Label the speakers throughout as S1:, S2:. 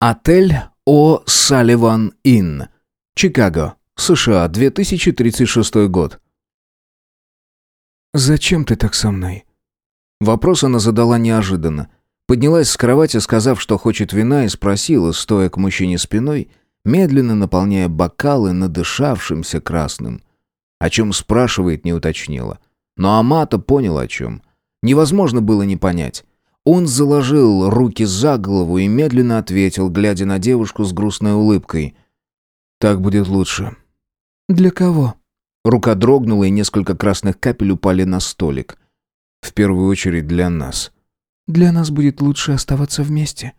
S1: Отель О. Салливан Инн. Чикаго, США, 2036 год. «Зачем ты так со мной?» Вопрос она задала неожиданно. Поднялась с кровати, сказав, что хочет вина, и спросила, стоя к мужчине спиной, медленно наполняя бокалы надышавшимся красным. О чем спрашивает, не уточнила. Но Амата понял о чем. Невозможно было не понять. Он заложил руки за голову и медленно ответил, глядя на девушку с грустной улыбкой. «Так будет лучше».
S2: «Для кого?»
S1: Рука дрогнула, и несколько красных капель упали на столик. «В первую очередь для нас».
S2: «Для нас будет лучше оставаться вместе».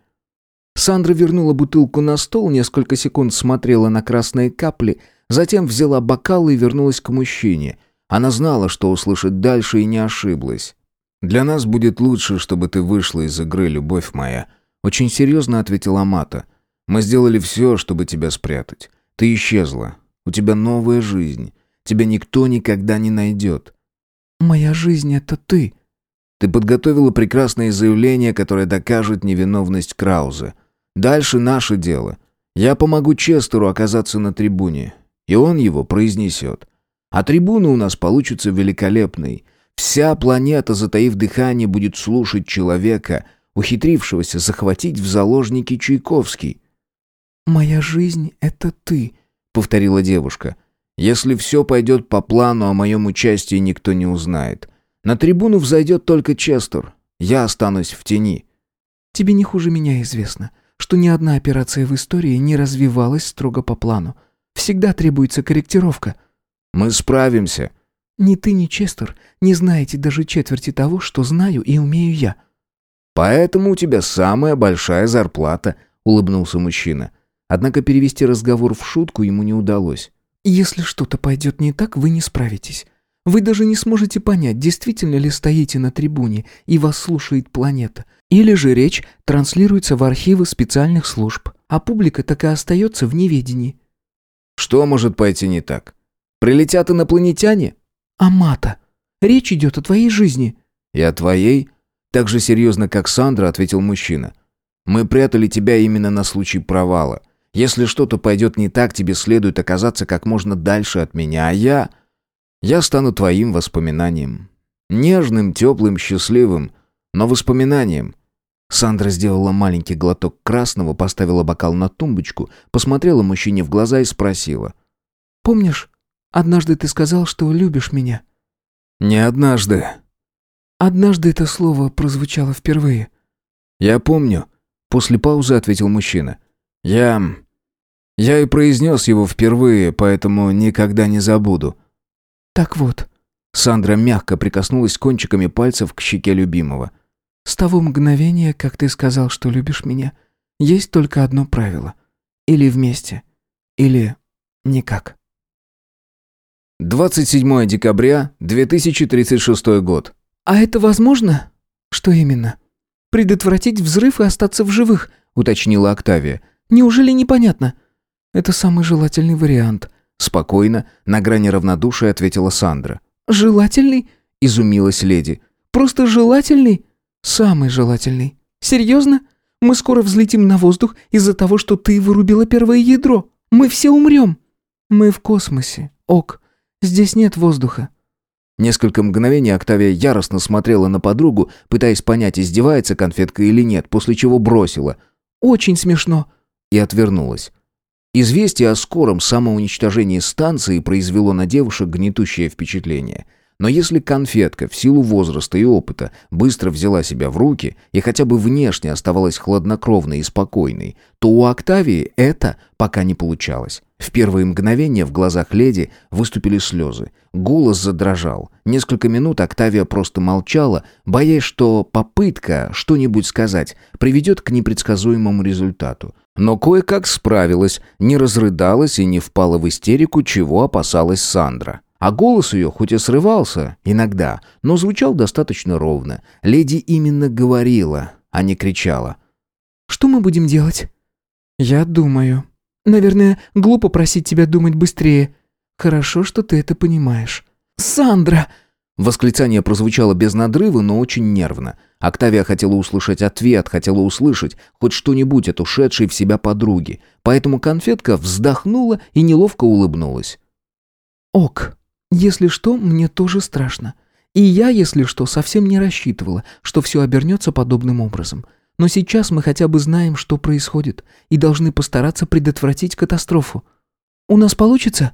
S1: Сандра вернула бутылку на стол, несколько секунд смотрела на красные капли, затем взяла бокал и вернулась к мужчине. Она знала, что услышит дальше, и не ошиблась. «Для нас будет лучше, чтобы ты вышла из игры, любовь моя», — очень серьезно ответила Мата. «Мы сделали все, чтобы тебя спрятать. Ты исчезла. У тебя новая жизнь. Тебя никто никогда не найдет».
S2: «Моя жизнь — это ты».
S1: Ты подготовила прекрасное заявление, которое докажет невиновность Крауза. Дальше наше дело. Я помогу Честеру оказаться на трибуне, и он его произнесет. А трибуна у нас получится великолепной — Вся планета, затаив дыхание, будет слушать человека, ухитрившегося захватить в заложники Чайковский.
S2: «Моя жизнь — это ты», — повторила девушка.
S1: «Если все пойдет по плану, о моем участии никто не узнает. На трибуну взойдет только Честер. Я останусь в тени».
S2: «Тебе не хуже меня известно, что ни одна операция в истории не развивалась строго по плану. Всегда требуется корректировка».
S1: «Мы справимся»,
S2: ни ты, ни Честер не знаете даже четверти того, что знаю и умею я».
S1: «Поэтому у тебя самая большая зарплата», — улыбнулся мужчина. Однако перевести разговор в шутку ему не удалось.
S2: «Если что-то пойдет не так, вы не справитесь. Вы даже не сможете понять, действительно ли стоите на трибуне и вас слушает планета. Или же речь транслируется в архивы специальных служб, а публика так и остается в неведении».
S1: «Что может пойти не так? Прилетят инопланетяне?»
S2: «Амата, речь идет о твоей жизни».
S1: «И о твоей?» Так же серьезно, как Сандра, ответил мужчина. «Мы прятали тебя именно на случай провала. Если что-то пойдет не так, тебе следует оказаться как можно дальше от меня, а я... Я стану твоим воспоминанием. Нежным, теплым, счастливым, но воспоминанием». Сандра сделала маленький глоток красного, поставила бокал на тумбочку, посмотрела мужчине в глаза и спросила.
S2: «Помнишь, Однажды ты сказал, что любишь меня».
S1: «Не однажды».
S2: «Однажды это слово прозвучало впервые».
S1: «Я помню», — после паузы ответил мужчина. «Я... я и произнес его впервые, поэтому никогда не забуду».
S2: «Так вот».
S1: Сандра мягко прикоснулась кончиками пальцев к щеке любимого.
S2: «С того мгновения, как ты сказал, что любишь меня, есть только одно правило. Или вместе, или никак».
S1: 27 декабря 2036 год.
S2: «А это возможно?» «Что именно?» «Предотвратить взрыв и остаться в живых», — уточнила Октавия. «Неужели непонятно?» «Это самый желательный вариант», — спокойно, на грани равнодушия ответила Сандра. «Желательный?» — изумилась леди. «Просто желательный?» «Самый желательный». «Серьезно? Мы скоро взлетим на воздух из-за того, что ты вырубила первое ядро. Мы все умрем». «Мы в космосе, Ок. Здесь нет воздуха».
S1: Несколько мгновений Октавия яростно смотрела на подругу, пытаясь понять, издевается конфетка или нет, после чего бросила.
S2: «Очень смешно».
S1: И отвернулась. Известие о скором самоуничтожении станции произвело на девушек гнетущее впечатление – но если конфетка в силу возраста и опыта быстро взяла себя в руки и хотя бы внешне оставалась хладнокровной и спокойной, то у Октавии это пока не получалось. В первые мгновения в глазах леди выступили слезы. Голос задрожал. Несколько минут Октавия просто молчала, боясь, что попытка что-нибудь сказать приведет к непредсказуемому результату. Но кое-как справилась, не разрыдалась и не впала в истерику, чего опасалась Сандра. А голос ее, хоть и срывался иногда, но звучал достаточно ровно. Леди именно говорила, а не кричала.
S2: «Что мы будем делать?» «Я думаю. Наверное, глупо просить тебя думать быстрее. Хорошо, что ты это понимаешь». «Сандра!»
S1: Восклицание прозвучало без надрыва, но очень нервно. Октавия хотела услышать ответ, хотела услышать хоть что-нибудь от ушедшей в себя подруги, поэтому конфетка вздохнула и неловко улыбнулась.
S2: «Ок, если что, мне тоже страшно. И я, если что, совсем не рассчитывала, что все обернется подобным образом. Но сейчас мы хотя бы знаем, что происходит, и должны постараться предотвратить катастрофу. У нас получится?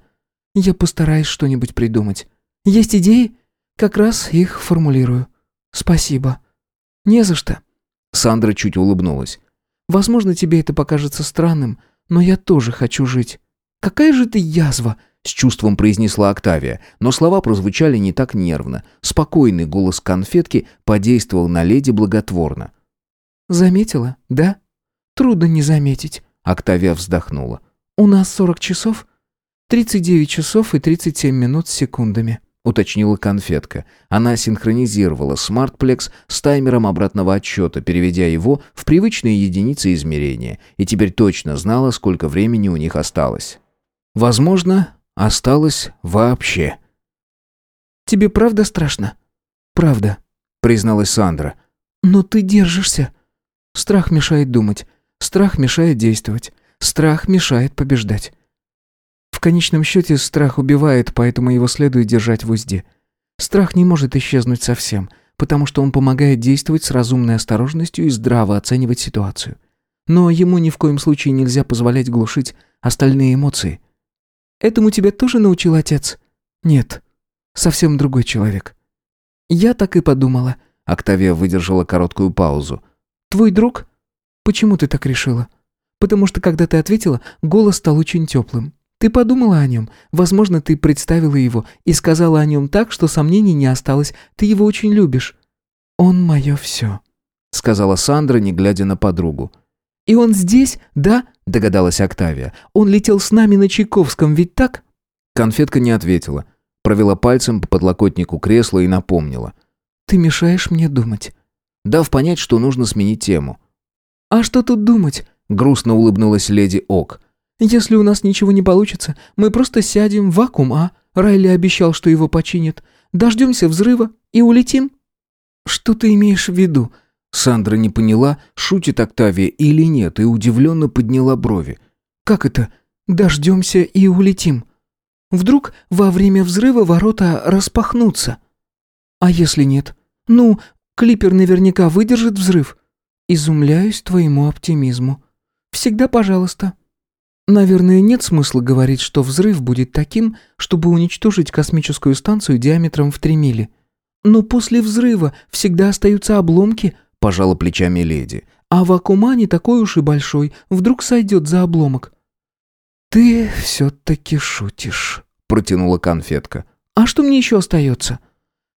S2: Я постараюсь что-нибудь придумать. Есть идеи?» Как раз их формулирую. Спасибо. Не за что.
S1: Сандра чуть улыбнулась.
S2: Возможно, тебе это покажется странным, но я тоже хочу жить. Какая же ты язва, с чувством произнесла Октавия, но слова прозвучали не так нервно. Спокойный голос конфетки подействовал на леди благотворно. Заметила, да? Трудно не заметить. Октавия вздохнула. У нас сорок часов? Тридцать девять часов и тридцать семь минут с секундами уточнила конфетка. Она синхронизировала смартплекс с таймером обратного отсчета, переведя его в привычные единицы измерения, и теперь точно знала, сколько времени у них осталось. Возможно, осталось вообще. «Тебе правда страшно?» «Правда», — призналась Сандра. «Но ты держишься. Страх мешает думать. Страх мешает действовать. Страх мешает побеждать. В конечном счете страх убивает, поэтому его следует держать в узде. Страх не может исчезнуть совсем, потому что он помогает действовать с разумной осторожностью и здраво оценивать ситуацию. Но ему ни в коем случае нельзя позволять глушить остальные эмоции. Этому тебя тоже научил отец? Нет, совсем другой человек. Я так и подумала. Октавия выдержала короткую паузу. Твой друг? Почему ты так решила? Потому что когда ты ответила, голос стал очень теплым. Ты подумала о нем. Возможно, ты представила его и сказала о нем так, что сомнений не осталось. Ты его очень любишь. Он мое все», — сказала Сандра, не глядя на подругу. «И он здесь, да?» — догадалась Октавия. «Он летел с нами на Чайковском, ведь так?»
S1: Конфетка не ответила. Провела пальцем по подлокотнику кресла и напомнила.
S2: «Ты мешаешь мне думать».
S1: Дав понять, что нужно сменить тему.
S2: «А что тут думать?» — грустно улыбнулась леди Ок. Если у нас ничего не получится, мы просто сядем в вакуум, а? Райли обещал, что его починят. Дождемся взрыва и улетим». «Что ты имеешь в виду?»
S1: Сандра не поняла, шутит Октавия или нет, и удивленно подняла брови.
S2: «Как это? Дождемся и улетим? Вдруг во время взрыва ворота распахнутся? А если нет? Ну, клипер наверняка выдержит взрыв. Изумляюсь твоему оптимизму. Всегда пожалуйста». Наверное, нет смысла говорить, что взрыв будет таким, чтобы уничтожить космическую станцию диаметром в три мили. Но после взрыва всегда остаются обломки, пожала плечами леди. А вакуума не такой уж и большой, вдруг сойдет за обломок. Ты все-таки шутишь, протянула конфетка. А что мне еще остается?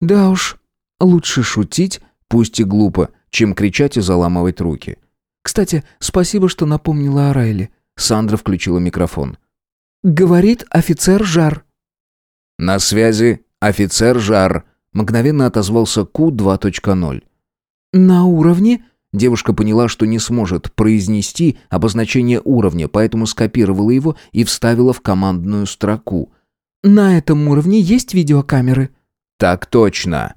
S2: Да уж, лучше шутить, пусть и глупо, чем кричать и заламывать руки. Кстати, спасибо, что напомнила о Райле. Сандра включила микрофон. «Говорит офицер Жар».
S1: «На связи офицер Жар», — мгновенно отозвался Q2.0.
S2: «На уровне?»
S1: Девушка поняла, что не сможет произнести обозначение уровня, поэтому скопировала его и вставила в командную строку.
S2: «На этом уровне есть видеокамеры?»
S1: «Так точно».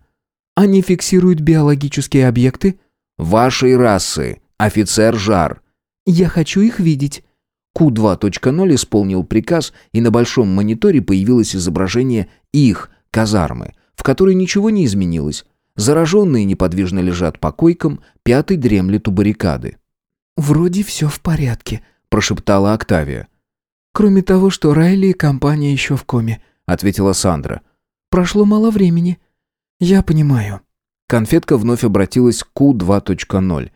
S2: «Они фиксируют биологические объекты?»
S1: «Вашей расы, офицер Жар».
S2: «Я хочу их видеть».
S1: Q2.0 исполнил приказ, и на большом мониторе появилось изображение их, казармы, в которой ничего не изменилось. Зараженные неподвижно лежат по койкам, пятый дремлет у баррикады.
S2: «Вроде все в порядке», –
S1: прошептала Октавия.
S2: «Кроме того, что Райли и компания еще в коме», – ответила Сандра. «Прошло мало времени». «Я понимаю».
S1: Конфетка вновь обратилась к Q2.0.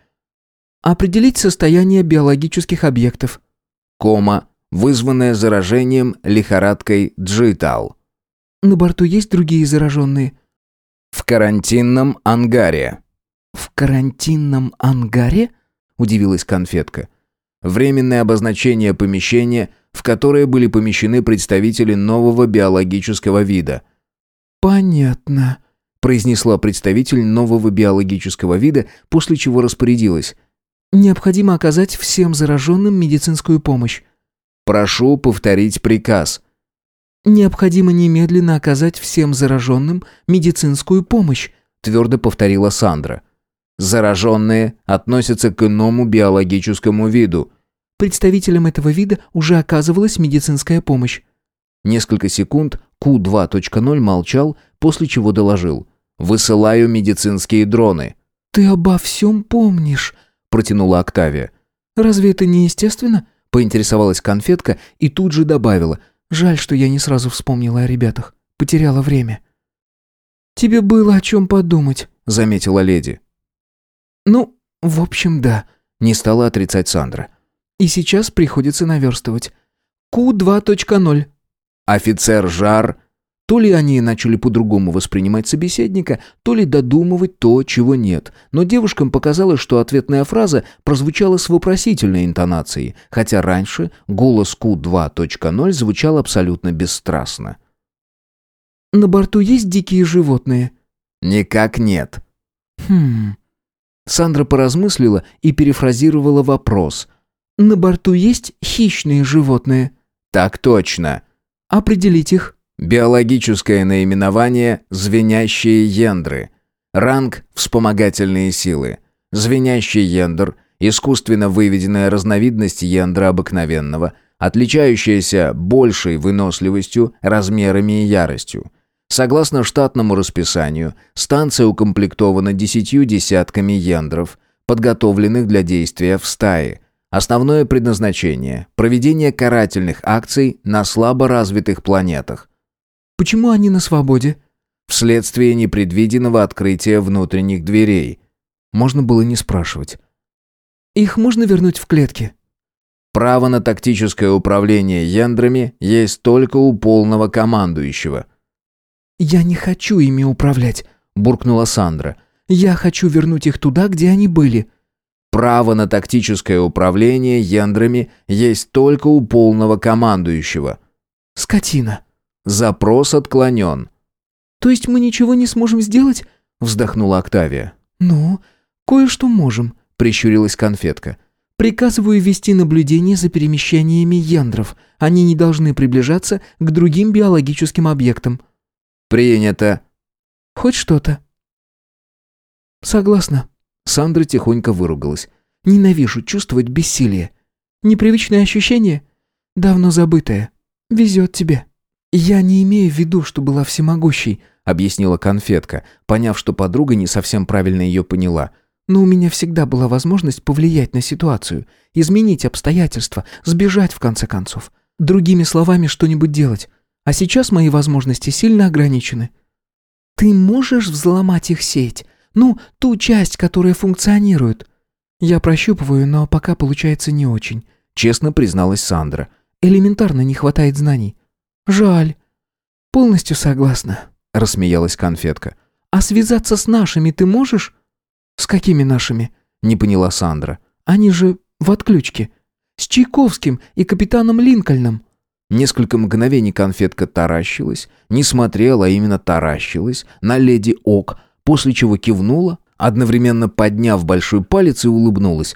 S2: «Определить состояние биологических объектов»
S1: кома, вызванная заражением лихорадкой Джитал.
S2: На борту есть другие зараженные?
S1: В карантинном ангаре.
S2: В карантинном ангаре? Удивилась конфетка.
S1: Временное обозначение помещения, в которое были помещены представители нового биологического вида.
S2: Понятно,
S1: произнесла представитель нового биологического вида, после чего распорядилась.
S2: Необходимо оказать всем зараженным медицинскую помощь.
S1: Прошу повторить приказ.
S2: «Необходимо немедленно оказать всем зараженным медицинскую помощь»,
S1: твердо повторила Сандра. «Зараженные относятся к иному биологическому виду».
S2: Представителям этого вида уже оказывалась медицинская помощь.
S1: Несколько секунд Q2.0 молчал, после чего доложил. «Высылаю медицинские дроны».
S2: «Ты обо всем помнишь», — протянула Октавия. «Разве это не естественно?» — поинтересовалась конфетка и тут же добавила. «Жаль, что я не сразу вспомнила о ребятах. Потеряла время». «Тебе было о чем подумать», — заметила леди. «Ну, в общем, да», — не стала отрицать Сандра. «И сейчас приходится наверстывать. Q2.0».
S1: «Офицер Жар...» То ли они начали по-другому воспринимать собеседника, то ли додумывать то, чего нет. Но девушкам показалось, что ответная фраза прозвучала с вопросительной интонацией, хотя раньше голос Q2.0 звучал абсолютно бесстрастно.
S2: На борту есть дикие животные?»
S1: «Никак нет».
S2: «Хм...»
S1: Сандра поразмыслила и перефразировала вопрос.
S2: «На борту есть хищные животные?»
S1: «Так точно».
S2: «Определить их?»
S1: Биологическое наименование «звенящие яндры». Ранг «вспомогательные силы». Звенящий яндр – искусственно выведенная разновидность яндра обыкновенного, отличающаяся большей выносливостью, размерами и яростью. Согласно штатному расписанию, станция укомплектована десятью десятками яндров, подготовленных для действия в стае. Основное предназначение – проведение карательных акций на слабо развитых планетах.
S2: Почему они на свободе?
S1: Вследствие непредвиденного открытия внутренних дверей.
S2: Можно было не спрашивать. Их можно вернуть в клетки?
S1: Право на тактическое управление яндрами есть только у полного командующего –
S2: «Я не хочу ими управлять», — буркнула Сандра. «Я хочу вернуть их туда, где они были».
S1: «Право на тактическое управление яндрами есть только у полного командующего».
S2: «Скотина».
S1: «Запрос отклонен».
S2: «То есть мы ничего не сможем сделать?» — вздохнула Октавия. «Ну, кое-что можем», — прищурилась конфетка. «Приказываю вести наблюдение за перемещениями яндров. Они не должны приближаться к другим биологическим объектам».
S1: «Принято».
S2: «Хоть что-то». «Согласна».
S1: Сандра тихонько выругалась.
S2: «Ненавижу чувствовать бессилие. Непривычное ощущение? Давно забытое. Везет тебе». «Я не имею в виду, что была всемогущей», — объяснила конфетка, поняв, что подруга не совсем правильно ее поняла. «Но у меня всегда была возможность повлиять на ситуацию, изменить обстоятельства, сбежать в конце концов. Другими словами, что-нибудь делать. А сейчас мои возможности сильно ограничены. Ты можешь взломать их сеть? Ну, ту часть, которая функционирует. Я прощупываю, но пока получается не очень, честно призналась Сандра. Элементарно не хватает знаний. Жаль. Полностью согласна, рассмеялась конфетка. А связаться с нашими ты можешь? С какими нашими? Не поняла Сандра. Они же в отключке. С Чайковским и капитаном Линкольном.
S1: Несколько мгновений конфетка таращилась, не смотрела, а именно таращилась, на леди Ок, после чего кивнула, одновременно подняв большой палец и улыбнулась.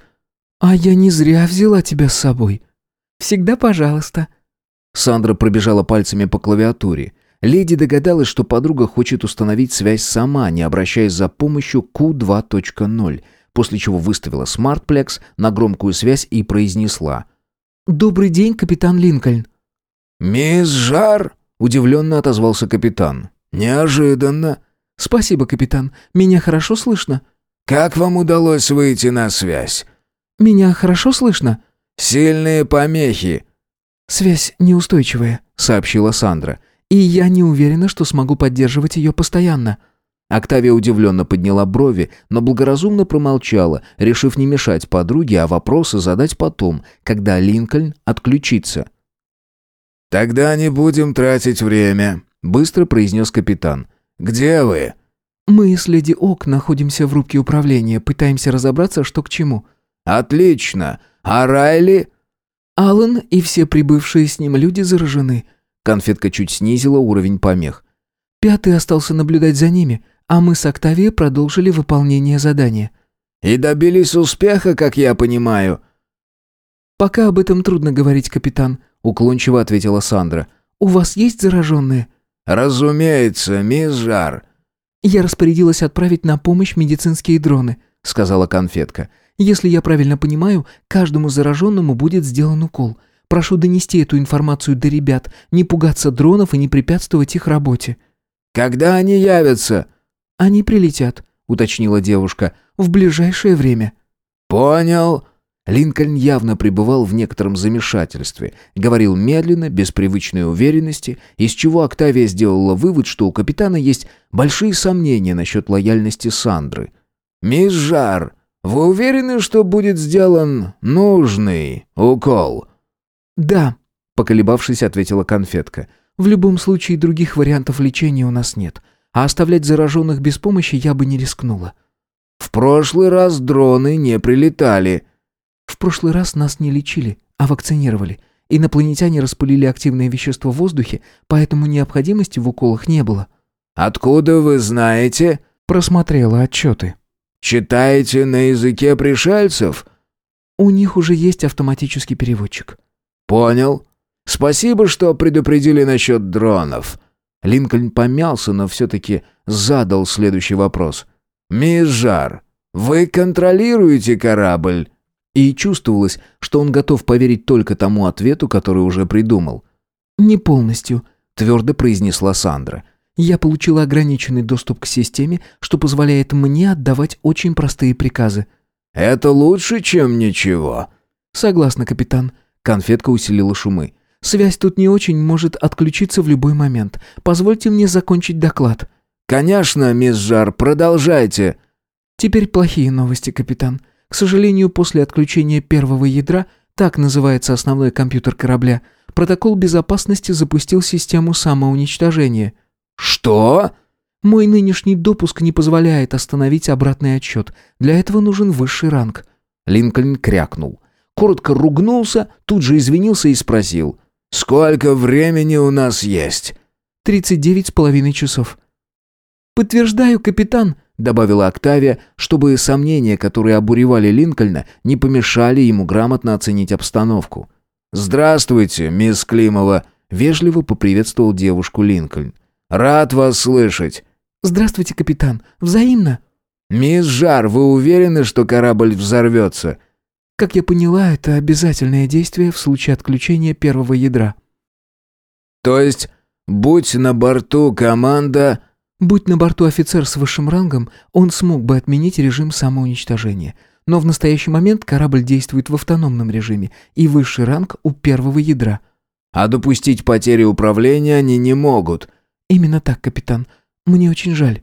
S2: «А я не зря взяла тебя с собой. Всегда пожалуйста».
S1: Сандра пробежала пальцами по клавиатуре. Леди догадалась, что подруга хочет установить связь сама, не обращаясь за помощью Q2.0, после чего выставила смартплекс на громкую связь и произнесла.
S2: «Добрый день, капитан Линкольн».
S3: «Мисс Жар?» — удивленно отозвался капитан. «Неожиданно».
S2: «Спасибо, капитан. Меня хорошо слышно?»
S3: «Как вам удалось выйти на связь?»
S2: «Меня хорошо слышно?»
S3: «Сильные помехи».
S2: «Связь неустойчивая», — сообщила Сандра. «И я не уверена, что смогу поддерживать ее постоянно».
S1: Октавия удивленно подняла брови, но благоразумно промолчала, решив не мешать подруге, а вопросы задать потом, когда Линкольн отключится.
S3: «Тогда не будем тратить время», — быстро произнес капитан. «Где вы?»
S2: «Мы с леди Ок находимся в рубке управления, пытаемся разобраться, что к чему».
S3: «Отлично. А Райли?»
S2: «Аллан и все прибывшие с ним люди заражены».
S1: Конфетка чуть снизила уровень помех.
S2: «Пятый остался наблюдать за ними, а мы с Октавией продолжили выполнение задания».
S3: «И добились успеха, как я понимаю».
S2: «Пока об этом трудно говорить, капитан», уклончиво ответила Сандра. У вас есть зараженные?»
S3: «Разумеется, мисс Жар».
S2: «Я распорядилась отправить на помощь медицинские дроны», — сказала конфетка. «Если я правильно понимаю, каждому зараженному будет сделан укол. Прошу донести эту информацию до ребят, не пугаться дронов и не препятствовать их работе».
S3: «Когда они явятся?»
S2: «Они прилетят», — уточнила девушка, — «в ближайшее время».
S3: «Понял».
S1: Линкольн явно пребывал в некотором замешательстве, говорил медленно, без привычной уверенности, из чего Октавия сделала вывод, что у капитана есть большие сомнения насчет лояльности Сандры.
S3: «Мисс Жар, вы уверены, что будет сделан нужный укол?»
S2: «Да», —
S1: поколебавшись, ответила конфетка.
S2: «В любом случае других вариантов лечения у нас нет, а оставлять зараженных без помощи я бы не рискнула».
S3: «В прошлый раз дроны не прилетали»,
S2: в прошлый раз нас не лечили, а вакцинировали. Инопланетяне распылили активное вещество в воздухе, поэтому необходимости в уколах не было.
S3: «Откуда вы знаете?»
S2: Просмотрела отчеты.
S3: «Читаете на языке пришельцев?»
S2: «У них уже есть автоматический переводчик».
S3: «Понял. Спасибо, что предупредили насчет дронов».
S1: Линкольн помялся, но все-таки задал следующий вопрос.
S3: «Мисс Жар, вы контролируете корабль?»
S1: и чувствовалось, что он готов поверить только тому ответу, который уже придумал.
S2: «Не полностью», —
S1: твердо произнесла Сандра.
S2: «Я получила ограниченный доступ к системе, что позволяет мне отдавать очень простые приказы».
S3: «Это лучше, чем ничего».
S2: «Согласна, капитан».
S1: Конфетка усилила шумы.
S2: «Связь тут не очень может отключиться в любой момент. Позвольте мне закончить доклад».
S3: «Конечно, мисс Жар, продолжайте».
S2: «Теперь плохие новости, капитан. К сожалению, после отключения первого ядра, так называется основной компьютер корабля, протокол безопасности запустил систему самоуничтожения.
S3: «Что?»
S2: «Мой нынешний допуск не позволяет остановить обратный отсчет. Для этого нужен высший ранг».
S1: Линкольн крякнул. Коротко ругнулся, тут же извинился и спросил.
S3: «Сколько времени у нас есть?»
S2: «Тридцать девять с половиной часов». «Подтверждаю, капитан», добавила Октавия, чтобы сомнения, которые обуревали Линкольна, не помешали ему грамотно оценить обстановку.
S3: «Здравствуйте, мисс Климова», — вежливо поприветствовал девушку Линкольн. «Рад вас слышать».
S2: «Здравствуйте, капитан. Взаимно».
S3: «Мисс Жар, вы уверены, что корабль взорвется?»
S2: «Как я поняла, это обязательное действие в случае отключения первого ядра».
S3: «То есть, будь на борту команда...»
S2: Будь на борту офицер с высшим рангом, он смог бы отменить режим самоуничтожения. Но в настоящий момент корабль действует в автономном режиме, и высший ранг у первого ядра.
S3: А допустить потери управления они не могут.
S2: Именно так, капитан. Мне очень жаль.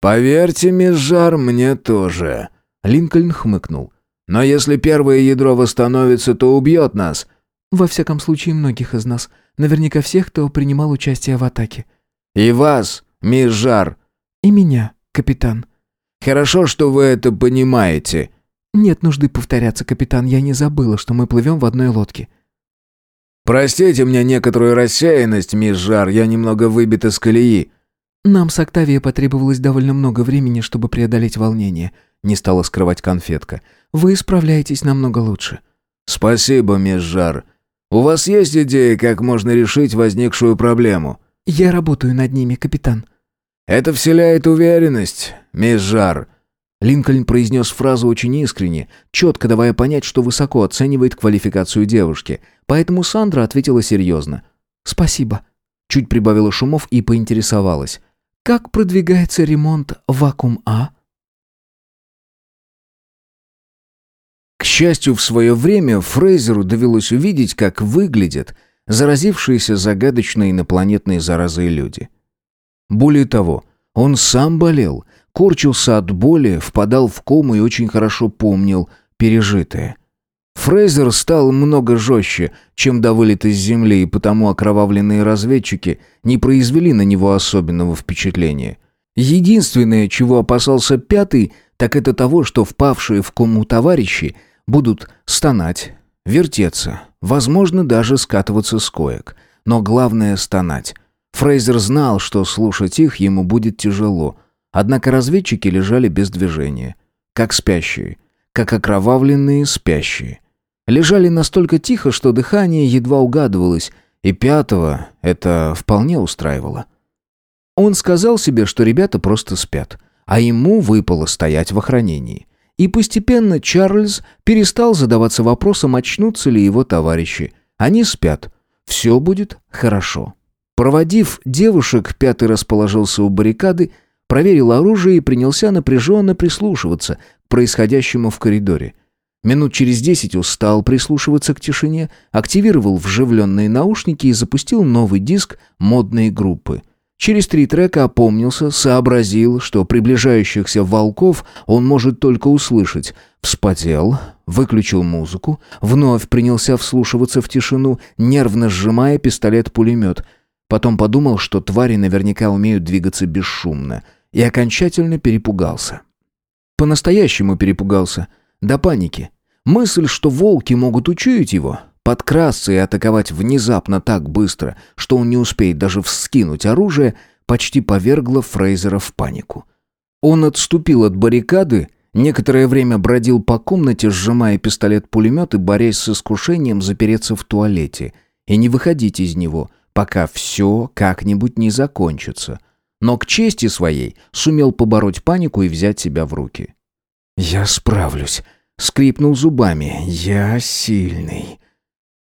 S3: Поверьте, мисс Жар, мне тоже.
S1: Линкольн хмыкнул.
S3: Но если первое ядро восстановится, то убьет нас.
S2: Во всяком случае, многих из нас. Наверняка всех, кто принимал участие в атаке.
S3: И вас, мисс Жар».
S2: «И меня, капитан».
S3: «Хорошо, что вы это понимаете».
S2: «Нет нужды повторяться, капитан. Я не забыла, что мы плывем в одной лодке».
S3: «Простите мне некоторую рассеянность, мисс Жар. Я немного выбит из колеи».
S2: «Нам с Октавией потребовалось довольно много времени, чтобы преодолеть волнение», — не стала скрывать конфетка. «Вы справляетесь намного лучше».
S3: «Спасибо, мисс Жар. У вас есть идеи, как можно решить возникшую проблему?»
S2: «Я работаю над ними, капитан».
S3: «Это вселяет уверенность, мисс Жар».
S1: Линкольн произнес фразу очень искренне, четко давая понять, что высоко оценивает квалификацию девушки. Поэтому Сандра ответила серьезно.
S2: «Спасибо».
S1: Чуть прибавила шумов и поинтересовалась.
S2: «Как продвигается ремонт вакуум-А?»
S1: К счастью, в свое время Фрейзеру довелось увидеть, как выглядят заразившиеся загадочной инопланетной заразой люди. Более того, он сам болел, корчился от боли, впадал в кому и очень хорошо помнил пережитое. Фрейзер стал много жестче, чем до вылета с Земли, и потому окровавленные разведчики не произвели на него особенного впечатления. Единственное, чего опасался Пятый, так это того, что впавшие в кому товарищи будут стонать, вертеться, возможно, даже скатываться с коек. Но главное — стонать. Фрейзер знал, что слушать их ему будет тяжело. Однако разведчики лежали без движения. Как спящие. Как окровавленные спящие. Лежали настолько тихо, что дыхание едва угадывалось, И пятого это вполне устраивало. Он сказал себе, что ребята просто спят, а ему выпало стоять в охранении. И постепенно Чарльз перестал задаваться вопросом, очнутся ли его товарищи. Они спят. Все будет хорошо. Проводив девушек, пятый расположился у баррикады, проверил оружие и принялся напряженно прислушиваться к происходящему в коридоре. Минут через десять устал прислушиваться к тишине, активировал вживленные наушники и запустил новый диск модной группы. Через три трека опомнился, сообразил, что приближающихся волков он может только услышать. Вспотел, выключил музыку, вновь принялся вслушиваться в тишину, нервно сжимая пистолет-пулемет. Потом подумал, что твари наверняка умеют двигаться бесшумно, и окончательно перепугался. По-настоящему перепугался — до паники. Мысль, что волки могут учуять его, подкрасться и атаковать внезапно так быстро, что он не успеет даже вскинуть оружие, почти повергла Фрейзера в панику. Он отступил от баррикады, некоторое время бродил по комнате, сжимая пистолет-пулемет и борясь с искушением запереться в туалете и не выходить из него, пока все как-нибудь не закончится. Но к чести своей сумел побороть панику и взять себя в руки. «Я справлюсь», — скрипнул зубами. «Я сильный».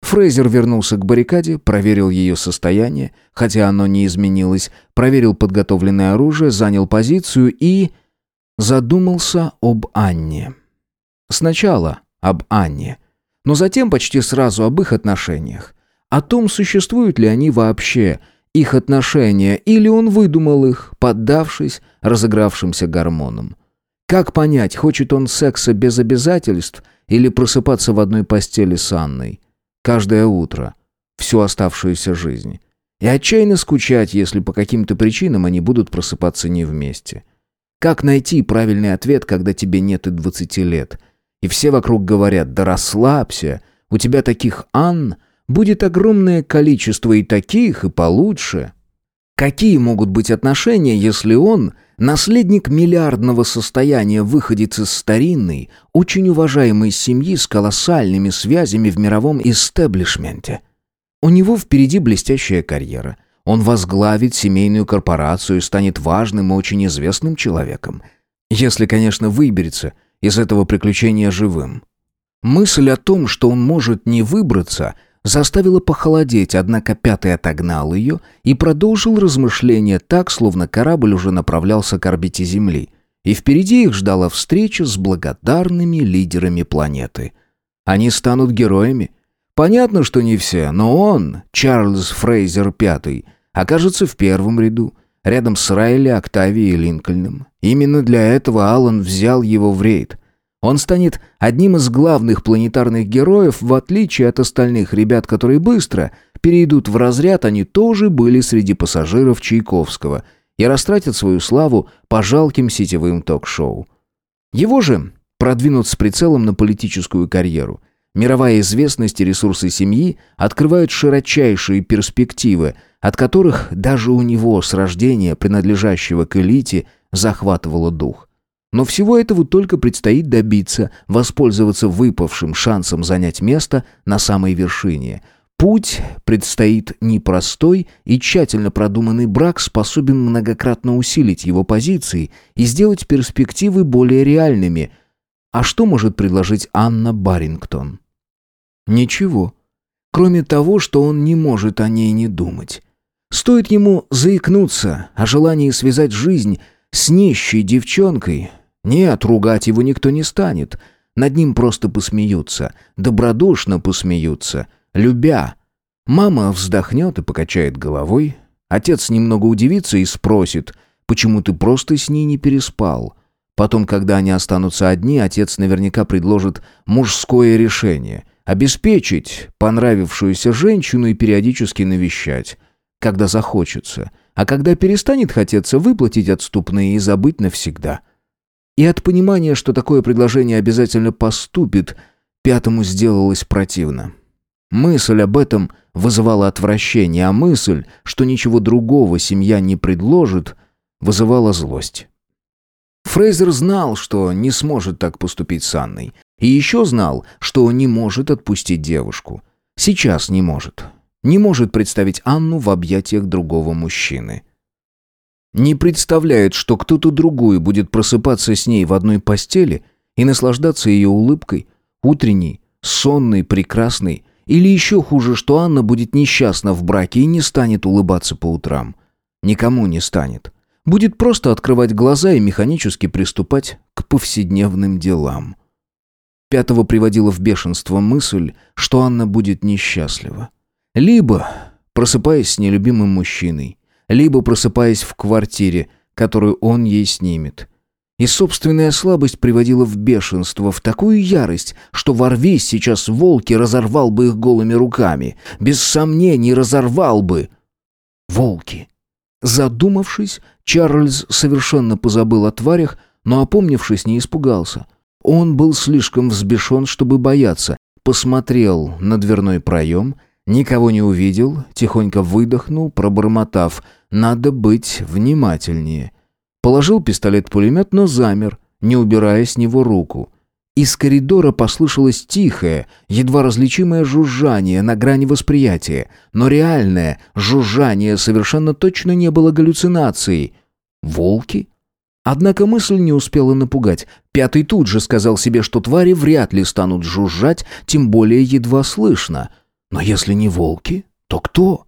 S1: Фрейзер вернулся к баррикаде, проверил ее состояние, хотя оно не изменилось, проверил подготовленное оружие, занял позицию и... задумался об Анне. Сначала об Анне, но затем почти сразу об их отношениях. О том, существуют ли они вообще, их отношения, или он выдумал их, поддавшись разыгравшимся гормонам. Как понять, хочет он секса без обязательств или просыпаться в одной постели с Анной? Каждое утро. Всю оставшуюся жизнь. И отчаянно скучать, если по каким-то причинам они будут просыпаться не вместе. Как найти правильный ответ, когда тебе нет и двадцати лет? И все вокруг говорят, да расслабься, у тебя таких Анн будет огромное количество и таких, и получше. Какие могут быть отношения, если он наследник миллиардного состояния, выходец из старинной, очень уважаемой семьи с колоссальными связями в мировом истеблишменте? У него впереди блестящая карьера. Он возглавит семейную корпорацию и станет важным и очень известным человеком. Если, конечно, выберется из этого приключения живым. Мысль о том, что он может не выбраться – заставило похолодеть, однако пятый отогнал ее и продолжил размышления так, словно корабль уже направлялся к орбите Земли, и впереди их ждала встреча с благодарными лидерами планеты. Они станут героями. Понятно, что не все, но он, Чарльз Фрейзер Пятый, окажется в первом ряду, рядом с Райли, Октавией и Линкольном. Именно для этого Аллан взял его в рейд. Он станет одним из главных планетарных героев, в отличие от остальных ребят, которые быстро перейдут в разряд, они тоже были среди пассажиров Чайковского и растратят свою славу по жалким сетевым ток-шоу. Его же продвинут с прицелом на политическую карьеру. Мировая известность и ресурсы семьи открывают широчайшие перспективы, от которых даже у него с рождения, принадлежащего к элите, захватывало дух. Но всего этого только предстоит добиться, воспользоваться выпавшим шансом занять место на самой вершине. Путь предстоит непростой, и тщательно продуманный брак способен многократно усилить его позиции и сделать перспективы более реальными. А что может предложить Анна Барингтон? Ничего. Кроме того, что он не может о ней не думать. Стоит ему заикнуться о желании связать жизнь с нищей девчонкой, нет, ругать его никто не станет. Над ним просто посмеются, добродушно посмеются, любя. Мама вздохнет и покачает головой. Отец немного удивится и спросит, почему ты просто с ней не переспал. Потом, когда они останутся одни, отец наверняка предложит мужское решение – обеспечить понравившуюся женщину и периодически навещать, когда захочется, а когда перестанет хотеться выплатить отступные и забыть навсегда – и от понимания, что такое предложение обязательно поступит, пятому сделалось противно. Мысль об этом вызывала отвращение, а мысль, что ничего другого семья не предложит, вызывала злость. Фрейзер знал, что не сможет так поступить с Анной. И еще знал, что не может отпустить девушку. Сейчас не может. не может представить Анну в объятиях другого мужчины. Не представляет, что кто-то другой будет просыпаться с ней в одной постели и наслаждаться ее улыбкой, утренней, сонной, прекрасной, или еще хуже, что Анна будет несчастна в браке и не станет улыбаться по утрам. Никому не станет. Будет просто открывать глаза и механически приступать к повседневным делам. Пятого приводила в бешенство мысль, что Анна будет несчастлива. Либо просыпаясь с нелюбимым мужчиной, либо просыпаясь в квартире, которую он ей снимет. И собственная слабость приводила в бешенство, в такую ярость, что ворвись сейчас волки, разорвал бы их голыми руками. Без сомнений разорвал бы. Волки. Задумавшись, Чарльз совершенно позабыл о тварях, но, опомнившись, не испугался. Он был слишком взбешен, чтобы бояться. Посмотрел на дверной проем, никого не увидел, тихонько выдохнул, пробормотав «надо быть внимательнее». Положил пистолет-пулемет, но замер, не убирая с него руку. Из коридора послышалось тихое, едва различимое жужжание на грани восприятия, но реальное жужжание совершенно точно не было галлюцинацией. Волки? Однако мысль не успела напугать. Пятый тут же сказал себе, что твари вряд ли станут жужжать, тем более едва слышно. Но если не волки, то кто?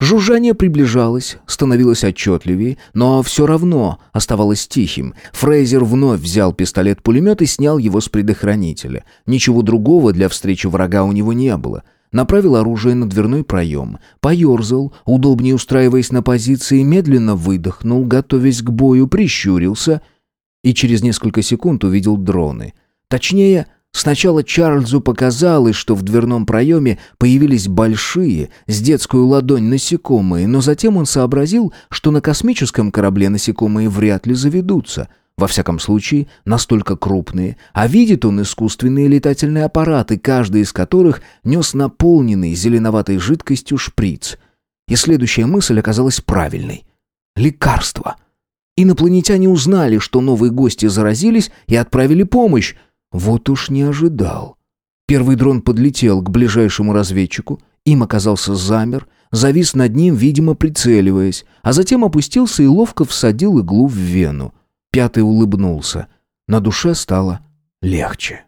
S1: Жужжание приближалось, становилось отчетливее, но все равно оставалось тихим. Фрейзер вновь взял пистолет-пулемет и снял его с предохранителя. Ничего другого для встречи врага у него не было. Направил оружие на дверной проем, поерзал, удобнее устраиваясь на позиции, медленно выдохнул, готовясь к бою, прищурился и через несколько секунд увидел дроны. Точнее, Сначала Чарльзу показалось, что в дверном проеме появились большие, с детскую ладонь насекомые, но затем он сообразил, что на космическом корабле насекомые вряд ли заведутся. Во всяком случае, настолько крупные, а видит он искусственные летательные аппараты, каждый из которых нес наполненный зеленоватой жидкостью шприц. И следующая мысль оказалась правильной. Лекарство. Инопланетяне узнали, что новые гости заразились и отправили помощь, вот уж не ожидал. Первый дрон подлетел к ближайшему разведчику, им оказался замер, завис над ним, видимо, прицеливаясь, а затем опустился и ловко всадил иглу в вену. Пятый улыбнулся. На душе стало легче.